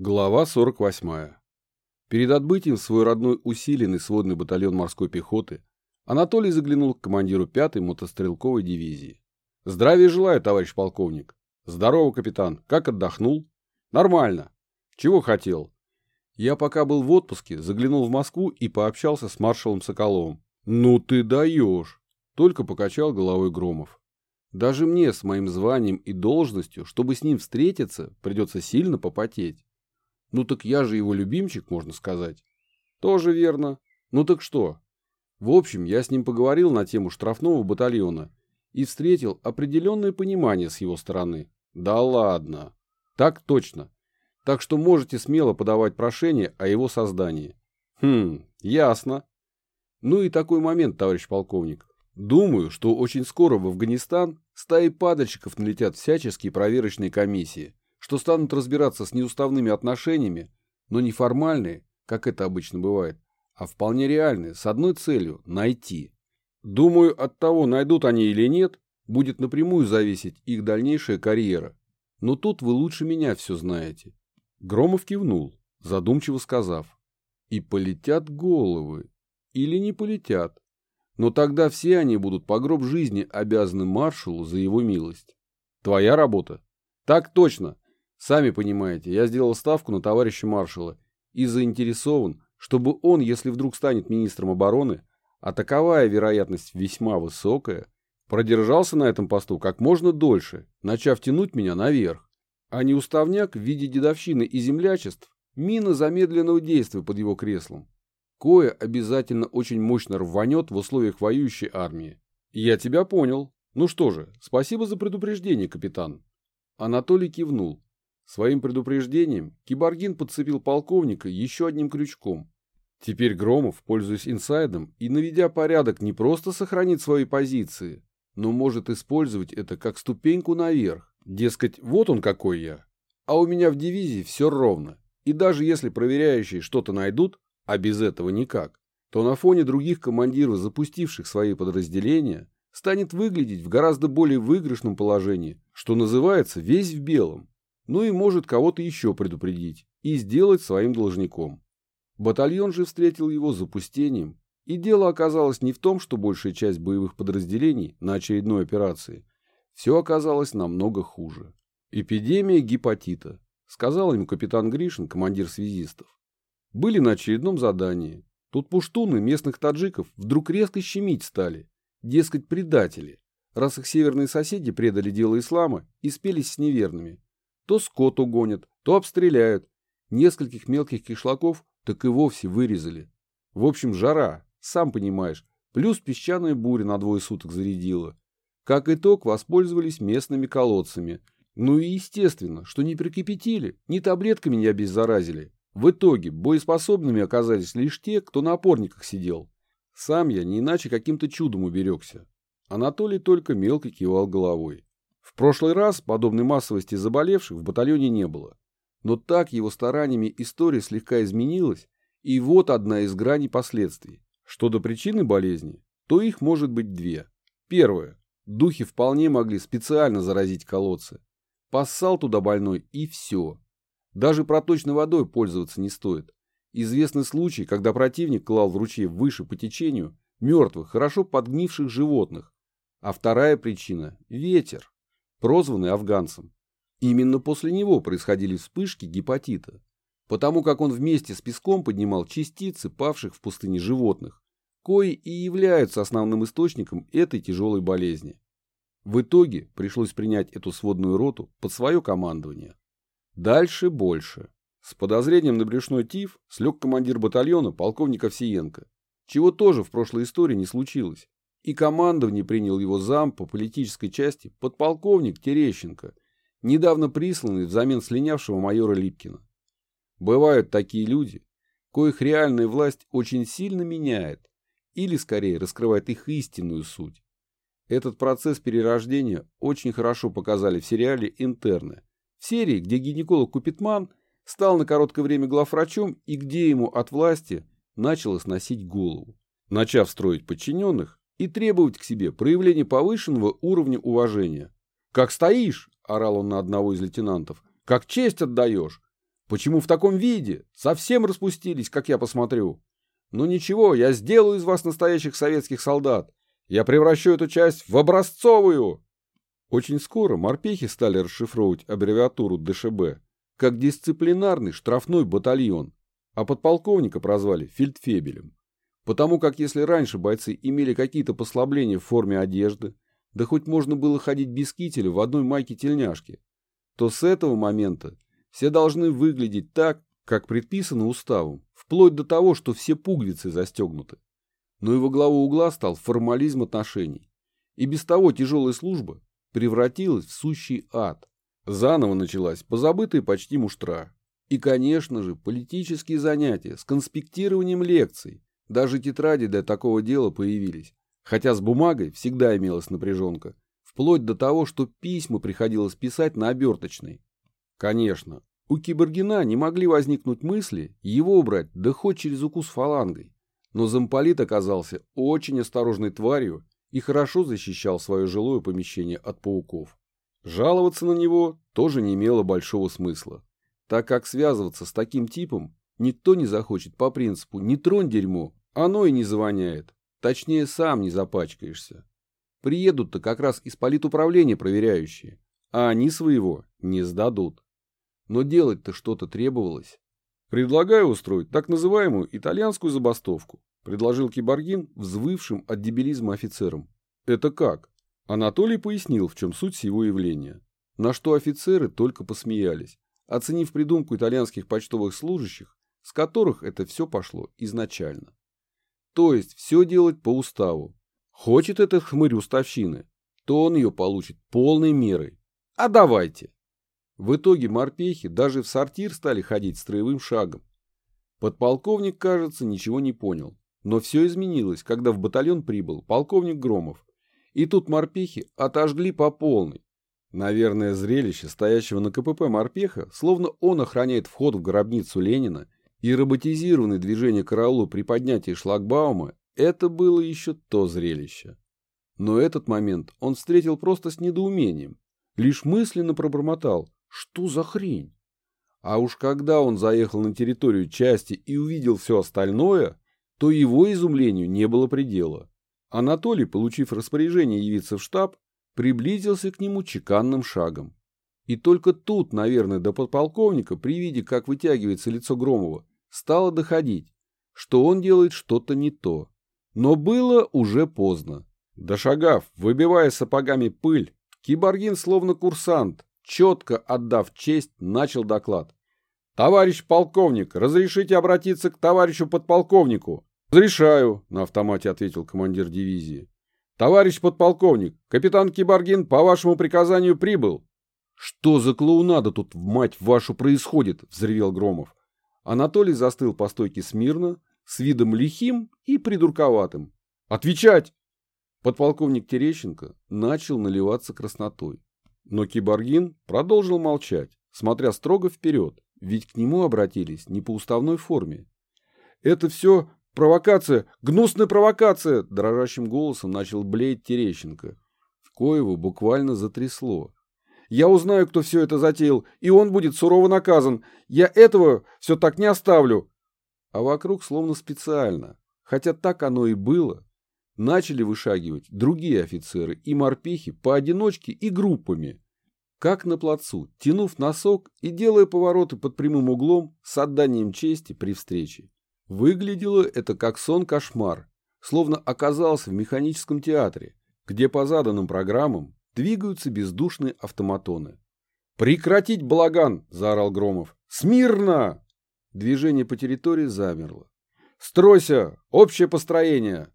Глава 48. Перед отбытием в свой родной усиленный сводный батальон морской пехоты Анатолий заглянул к командиру 5-й мотострелковой дивизии. «Здравия желаю, товарищ полковник!» «Здорово, капитан! Как отдохнул?» «Нормально! Чего хотел?» Я пока был в отпуске, заглянул в Москву и пообщался с маршалом Соколовым. «Ну ты даешь!» Только покачал головой Громов. Даже мне с моим званием и должностью, чтобы с ним встретиться, придется сильно попотеть. Ну так я же его любимчик, можно сказать. Тоже верно. Ну так что? В общем, я с ним поговорил на тему штрафного батальона и встретил определенное понимание с его стороны. Да ладно. Так точно. Так что можете смело подавать прошение о его создании. Хм, ясно. Ну и такой момент, товарищ полковник. Думаю, что очень скоро в Афганистан стаи падальщиков налетят всяческие проверочные комиссии что станут разбираться с неуставными отношениями, но не формальные, как это обычно бывает, а вполне реальные, с одной целью – найти. Думаю, от того, найдут они или нет, будет напрямую зависеть их дальнейшая карьера. Но тут вы лучше меня все знаете. Громов кивнул, задумчиво сказав. И полетят головы. Или не полетят. Но тогда все они будут по гроб жизни обязаны маршалу за его милость. Твоя работа? Так точно. Сами понимаете, я сделал ставку на товарища маршала и заинтересован, чтобы он, если вдруг станет министром обороны, а таковая вероятность весьма высокая, продержался на этом посту как можно дольше, начав тянуть меня наверх, а не уставняк в виде дедовщины и землячеств, мина замедленного действия под его креслом. Кое обязательно очень мощно рванет в условиях воюющей армии. Я тебя понял. Ну что же, спасибо за предупреждение, капитан. Анатолий кивнул. Своим предупреждением Киборгин подцепил полковника еще одним крючком. Теперь Громов, пользуясь инсайдом и наведя порядок, не просто сохранит свои позиции, но может использовать это как ступеньку наверх. Дескать, вот он какой я. А у меня в дивизии все ровно. И даже если проверяющие что-то найдут, а без этого никак, то на фоне других командиров, запустивших свои подразделения, станет выглядеть в гораздо более выигрышном положении, что называется весь в белом ну и может кого-то еще предупредить и сделать своим должником. Батальон же встретил его запустением, и дело оказалось не в том, что большая часть боевых подразделений на очередной операции. Все оказалось намного хуже. Эпидемия гепатита, сказал им капитан Гришин, командир связистов. Были на очередном задании. Тут пуштуны местных таджиков вдруг резко щемить стали. Дескать, предатели, раз их северные соседи предали дело ислама и спелись с неверными. То скот угонят, то обстреляют. Нескольких мелких кишлаков так и вовсе вырезали. В общем, жара, сам понимаешь, плюс песчаная буря на двое суток зарядила. Как итог, воспользовались местными колодцами. Ну и естественно, что не прикипятили, ни таблетками не обеззаразили. В итоге боеспособными оказались лишь те, кто на опорниках сидел. Сам я не иначе каким-то чудом уберегся. Анатолий только мелко кивал головой. В прошлый раз подобной массовости заболевших в батальоне не было. Но так его стараниями история слегка изменилась, и вот одна из граней последствий. Что до причины болезни, то их может быть две. Первое. Духи вполне могли специально заразить колодцы. Поссал туда больной и все. Даже проточной водой пользоваться не стоит. Известный случай, когда противник клал в ручей выше по течению мертвых, хорошо подгнивших животных. А вторая причина – ветер прозванный афганцем. Именно после него происходили вспышки гепатита, потому как он вместе с песком поднимал частицы павших в пустыне животных, кои и являются основным источником этой тяжелой болезни. В итоге пришлось принять эту сводную роту под свое командование. Дальше больше. С подозрением на брюшной тиф слег командир батальона полковник Овсиенко, чего тоже в прошлой истории не случилось и командование принял его зам по политической части подполковник Терещенко, недавно присланный взамен слинявшего майора Липкина. Бывают такие люди, коих реальная власть очень сильно меняет или, скорее, раскрывает их истинную суть. Этот процесс перерождения очень хорошо показали в сериале «Интерны», в серии, где гинеколог Купитман стал на короткое время главврачом и где ему от власти начало сносить голову. Начав строить подчиненных, и требовать к себе проявления повышенного уровня уважения. «Как стоишь!» – орал он на одного из лейтенантов. «Как честь отдаешь! Почему в таком виде? Совсем распустились, как я посмотрю. Ну ничего, я сделаю из вас настоящих советских солдат. Я превращу эту часть в образцовую. Очень скоро морпехи стали расшифровывать аббревиатуру ДШБ как дисциплинарный штрафной батальон, а подполковника прозвали фельдфебелем. Потому как если раньше бойцы имели какие-то послабления в форме одежды, да хоть можно было ходить без кителя в одной майке-тельняшке, то с этого момента все должны выглядеть так, как предписано уставом, вплоть до того, что все пуговицы застегнуты. Но и во главу угла стал формализм отношений. И без того тяжелая служба превратилась в сущий ад. Заново началась позабытая почти муштра. И, конечно же, политические занятия с конспектированием лекций. Даже тетради для такого дела появились. Хотя с бумагой всегда имелась напряженка. Вплоть до того, что письма приходилось писать на оберточной. Конечно, у Киборгина не могли возникнуть мысли его убрать, да хоть через укус фалангой. Но замполит оказался очень осторожной тварью и хорошо защищал свое жилое помещение от пауков. Жаловаться на него тоже не имело большого смысла, так как связываться с таким типом никто не захочет по принципу «не тронь дерьмо», оно и не завоняет, точнее сам не запачкаешься. Приедут-то как раз из политуправления проверяющие, а они своего не сдадут. Но делать-то что-то требовалось. Предлагаю устроить так называемую итальянскую забастовку, предложил Киборгин взвывшим от дебилизма офицерам. Это как? Анатолий пояснил, в чем суть всего явления. На что офицеры только посмеялись, оценив придумку итальянских почтовых служащих, с которых это все пошло изначально. То есть все делать по уставу. Хочет этот хмырь уставщины, то он ее получит полной мерой. А давайте. В итоге морпехи даже в сортир стали ходить строевым шагом. Подполковник, кажется, ничего не понял. Но все изменилось, когда в батальон прибыл полковник Громов. И тут морпехи отожгли по полной. Наверное, зрелище стоящего на КПП морпеха, словно он охраняет вход в гробницу Ленина, и роботизированное движение караулу при поднятии шлагбаума, это было еще то зрелище. Но этот момент он встретил просто с недоумением. Лишь мысленно пробормотал что за хрень? А уж когда он заехал на территорию части и увидел все остальное, то его изумлению не было предела. Анатолий, получив распоряжение явиться в штаб, приблизился к нему чеканным шагом. И только тут, наверное, до подполковника, при виде, как вытягивается лицо Громова, стало доходить, что он делает что-то не то. Но было уже поздно. Дошагав, выбивая сапогами пыль, Киборгин, словно курсант, четко отдав честь, начал доклад. «Товарищ полковник, разрешите обратиться к товарищу подполковнику?» «Разрешаю», — на автомате ответил командир дивизии. «Товарищ подполковник, капитан Киборгин по вашему приказанию прибыл». «Что за клоунада тут, мать вашу, происходит?» — взревел Громов. Анатолий застыл по стойке смирно, с видом лихим и придурковатым. «Отвечать!» Подполковник Терещенко начал наливаться краснотой. Но Киборгин продолжил молчать, смотря строго вперед, ведь к нему обратились не по уставной форме. «Это все провокация, гнусная провокация!» дрожащим голосом начал блеять Терещенко. Коеву буквально затрясло. «Я узнаю, кто все это затеял, и он будет сурово наказан. Я этого все так не оставлю!» А вокруг словно специально, хотя так оно и было, начали вышагивать другие офицеры и морпехи поодиночке и группами. Как на плацу, тянув носок и делая повороты под прямым углом с отданием чести при встрече. Выглядело это как сон-кошмар, словно оказался в механическом театре, где по заданным программам двигаются бездушные автоматоны. «Прекратить балаган!» – заорал Громов. «Смирно!» Движение по территории замерло. «Стройся! Общее построение!»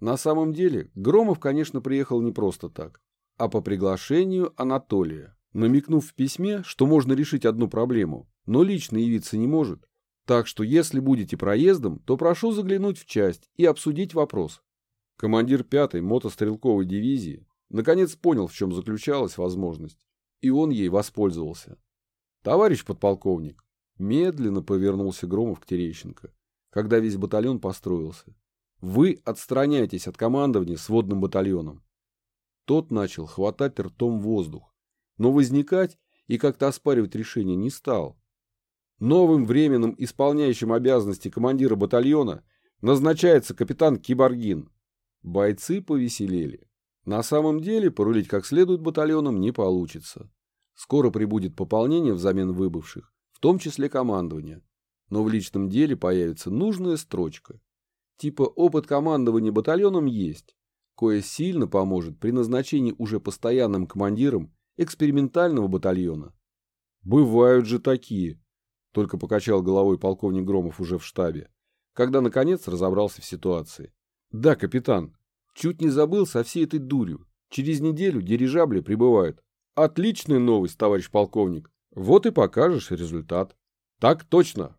На самом деле, Громов, конечно, приехал не просто так, а по приглашению Анатолия, намекнув в письме, что можно решить одну проблему, но лично явиться не может. Так что, если будете проездом, то прошу заглянуть в часть и обсудить вопрос. Командир 5-й мотострелковой дивизии наконец понял, в чем заключалась возможность, и он ей воспользовался. Товарищ подполковник, медленно повернулся Громов к Терещенко, когда весь батальон построился. Вы отстраняетесь от командования сводным батальоном. Тот начал хватать ртом воздух, но возникать и как-то оспаривать решение не стал. Новым временным исполняющим обязанности командира батальона назначается капитан Киборгин. Бойцы повеселели. На самом деле порулить как следует батальоном не получится. Скоро прибудет пополнение взамен выбывших, в том числе командование. Но в личном деле появится нужная строчка. Типа опыт командования батальоном есть, кое сильно поможет при назначении уже постоянным командиром экспериментального батальона. Бывают же такие, только покачал головой полковник Громов уже в штабе, когда наконец разобрался в ситуации. Да, капитан, чуть не забыл со всей этой дурью. Через неделю дирижабли прибывают. Отличная новость, товарищ полковник. Вот и покажешь результат. Так точно,